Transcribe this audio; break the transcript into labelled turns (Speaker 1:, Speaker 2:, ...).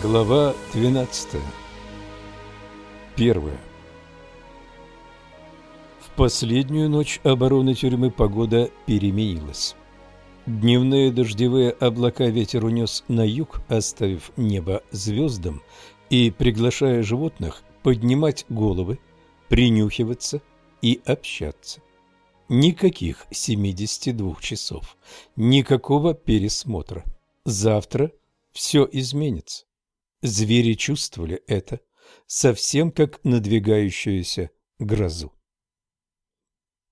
Speaker 1: Глава 12. Первая. В последнюю ночь обороны тюрьмы погода переменилась. Дневные дождевые облака ветер унес на юг, оставив небо звездам и приглашая животных поднимать головы, принюхиваться и общаться. Никаких 72 часов, никакого пересмотра. Завтра все изменится. Звери чувствовали это, совсем как надвигающуюся грозу.